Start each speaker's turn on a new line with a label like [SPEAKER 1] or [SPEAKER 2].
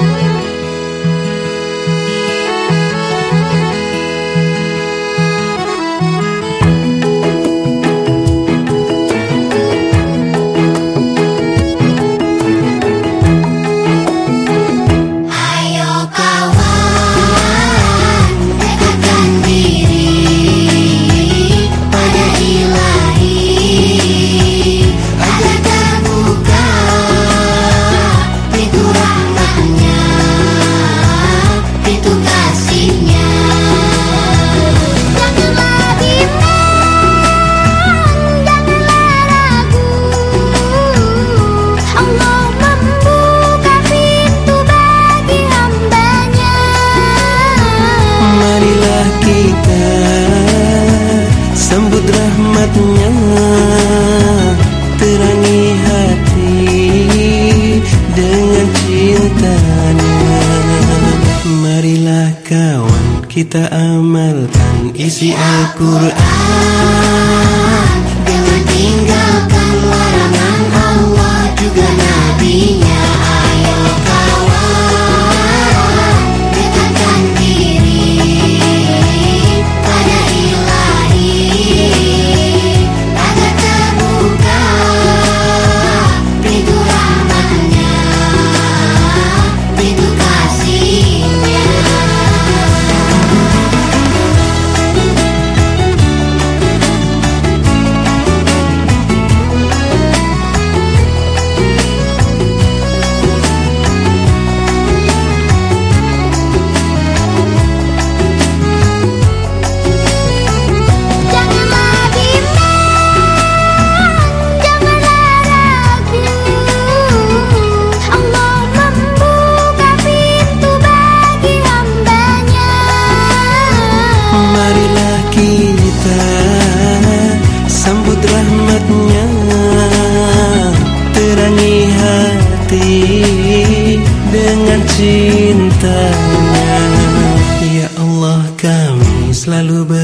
[SPEAKER 1] rahmatnya kita amalkan isi Al-Quran kita Sambut rahmatnya. Terangi hati Dengan cintanya. Ya Allah kami selalu ber